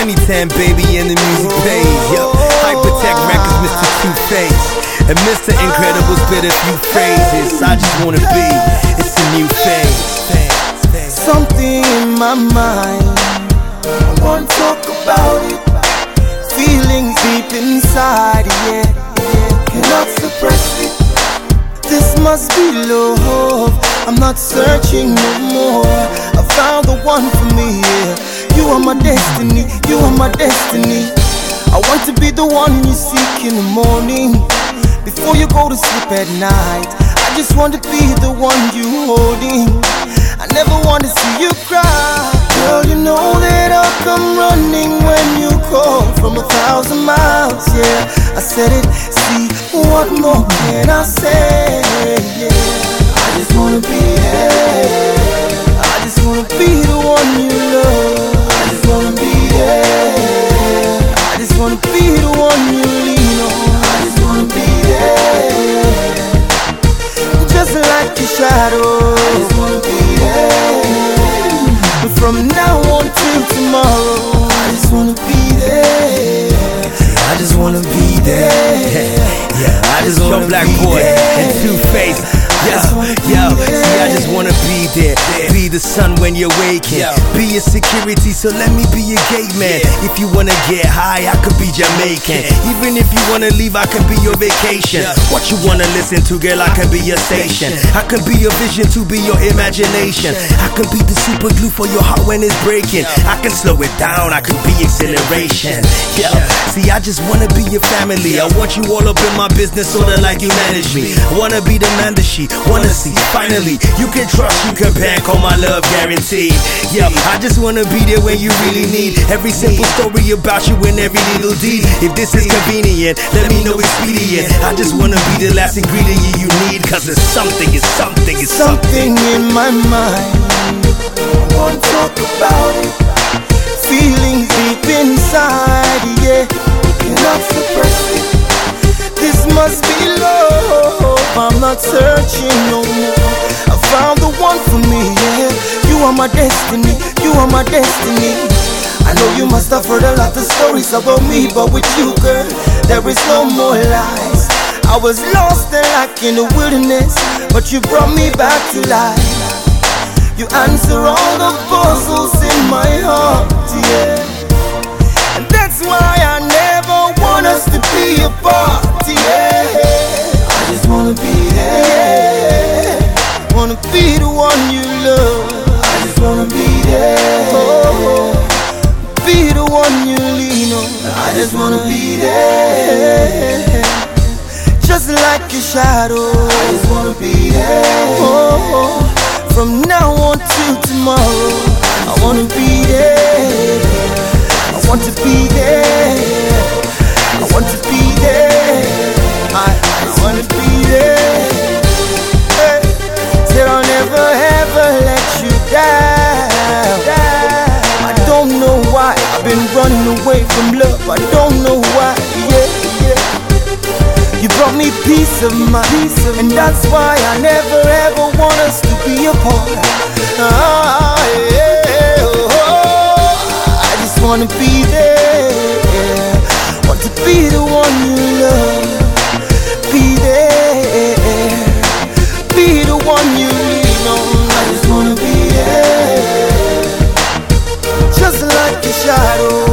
anytime, baby, and the music pays. Yo, Hypertech Records, Mr. Two Face. And Mr. Incredible spit a few phrases. I just wanna be, it's a new phase. Something in my mind, I wanna talk about it. Feelings deep inside, yeah, yeah. Cannot suppress it. This must be love. I'm not searching no more. I found the one for me, yeah. You are my destiny, you are my destiny. I want to be the one you seek in the morning. Before you go to sleep at night, I just want to be the one you holding. I never want to see you cry. Girl, you know that I'll come running when you call from a thousand miles, yeah. I said it, see, what more can I say? Yeah. I just wanna be there. I just wanna be the one you I just want Black Boy and Two Face. Yo, just wanna be there. I just wanna be there. Be the sun when you're waking. Be a security, so let me be your gate man. If you wanna get high, I could be Jamaican. Even if you wanna leave, I could be your vacation. What you wanna listen to, girl, I can be your station. I can be your vision to be your imagination. I can be the super glue for your heart when it's breaking. I can slow it down, I could be acceleration. Yo, see, I just wanna be your family. I want you all up in my business, sorta like you manage me. I wanna be the man that she wanna see. Finally, you can trust, you can bank on my love guaranteed. Yo, I just wanna be there when you really need every simple story about you and every little deed. If this is convenient, let me know expedient. I just wanna be the last ingredient you need, cause it's something, it's something, it's something. Something in my mind. I wanna talk about it. Feelings deep inside, yeah. Cannot suppress it. This must be love. I'm not searching no more. For me, yeah. You are my destiny, you are my destiny. I know you must have heard a lot of stories about me, but with you, girl, there is no more lies. I was lost and like in the wilderness, but you brought me back to life. You answer all the puzzles in my heart, yeah. One you love. I just wanna be there. Oh, oh, be the one you lean on. I just wanna be there. Just like your shadow. I just wanna be there. Oh, oh, from now on till tomorrow, I wanna be there. I want to be I've been running away from love. I don't know why. Yeah, yeah. You brought me peace of mind, and that's why I never ever want us to be apart. Ah, yeah, oh, I just wanna be there, want to be the one you love. Be there, be the one you I